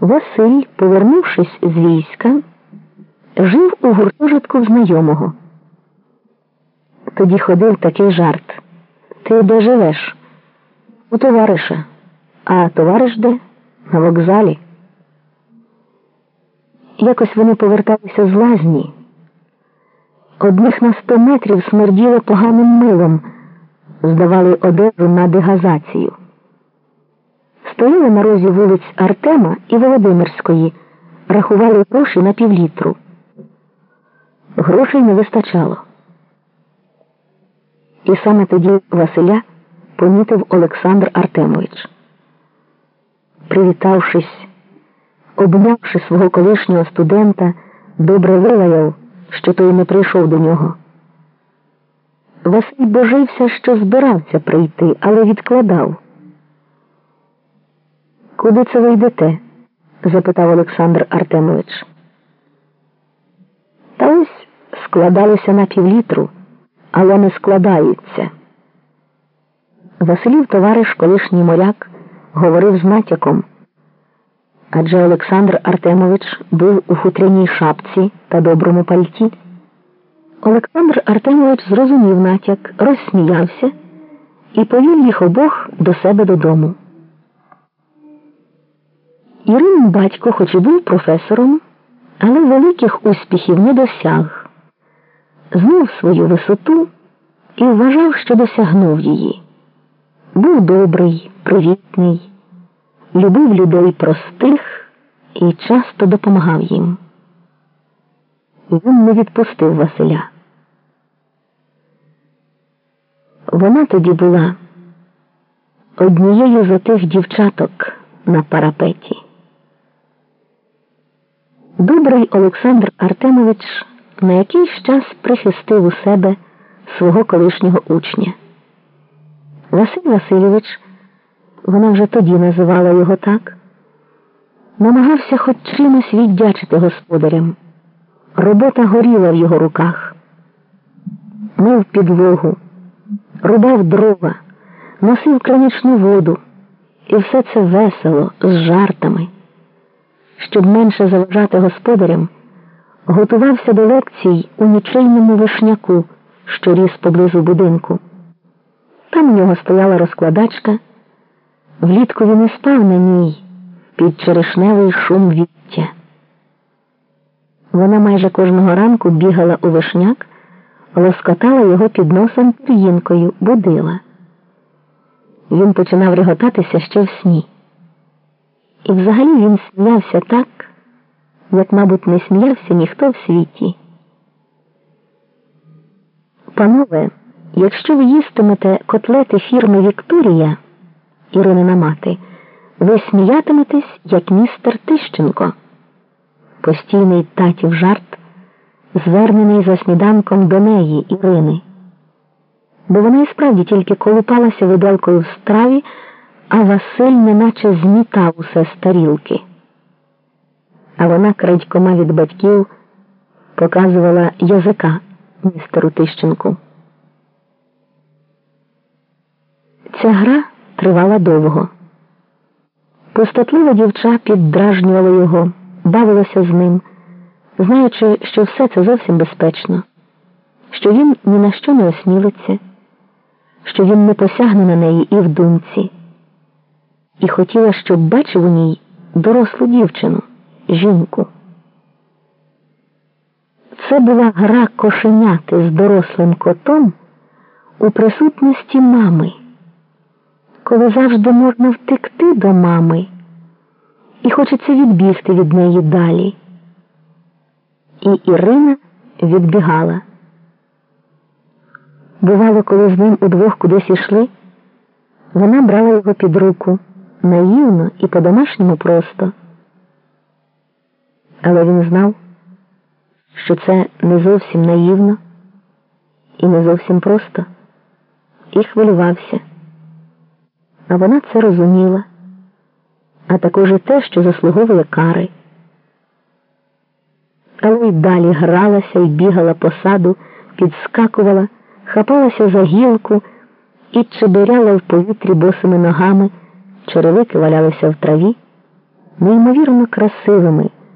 Василь, повернувшись з війська, жив у гуртожитку знайомого. Тоді ходив такий жарт. Ти де живеш? У товариша. А товариш де? На вокзалі. Якось вони поверталися з лазні. Одних на сто метрів смерділо поганим милом, здавали одежу на дегазацію. Стояли на розі вулиць Артема і Володимирської, рахували гроші на півлітру. Грошей не вистачало. І саме тоді Василя помітив Олександр Артемович. Привітавшись, обнявши свого колишнього студента, добре вилаяв, що той не прийшов до нього. Василь божився, що збирався прийти, але відкладав. Куди це ви йдете? запитав Олександр Артемович. Та ось складалися на півлітру, але не складаються. Василів товариш, колишній моряк, говорив з натяком. Адже Олександр Артемович був у хутряній шапці та доброму пальті. Олександр Артемович зрозумів натяк, розсміявся і повів їх обох до себе додому. Ірин батько, хоч і був професором, але великих успіхів не досяг, знав свою висоту і вважав, що досягнув її. Був добрий, привітний, любив людей простих і часто допомагав їм. Він не відпустив Василя. Вона тоді була однією з тих дівчаток на парапеті. Добрий Олександр Артемович на якийсь час прихистив у себе свого колишнього учня. Василь Васильович, вона вже тоді називала його так, намагався хоч чимось віддячити господарям. Робота горіла в його руках, мив підлогу, рубав дрова, носив кранічну воду, і все це весело, з жартами щоб менше заважати господарям, готувався до лекцій у нічийному вишняку, що ріс поблизу будинку. Там у нього стояла розкладачка. Влітку він і спав на ній під черешневий шум віття. Вона майже кожного ранку бігала у вишняк, лоскотала його під носом пір'їнкою, будила. Він починав реготатися ще в сні. І взагалі він сміявся так, як, мабуть, не сміявся ніхто в світі. Панове, якщо ви їстимете котлети фірми Вікторія, Іринина мати, ви сміятиметесь, як містер Тищенко. Постійний татів жарт, звернений за сніданком до неї Ірини. Бо вона і справді тільки колупалася виделкою в страві а Василь неначе змітав усе з тарілки. А вона крадькома від батьків показувала язика містеру Тищенку. Ця гра тривала довго. Пустотлива дівча піддражнювала його, бавилася з ним, знаючи, що все це зовсім безпечно, що він ні на що не осмілиться, що він не посягне на неї і в думці і хотіла, щоб бачив у ній дорослу дівчину, жінку. Це була гра кошеняти з дорослим котом у присутності мами, коли завжди можна втекти до мами і хочеться відбігти від неї далі. І Ірина відбігала. Бувало, коли з ним удвох кудись ішли, вона брала його під руку наївно і по-домашньому просто. Але він знав, що це не зовсім наївно і не зовсім просто, і хвилювався. А вона це розуміла, а також і те, що заслуговували кари. Але й далі гралася і бігала по саду, підскакувала, хапалася за гілку і чебиряла в повітрі босими ногами черевики валялися в траві, неймовірно красивими.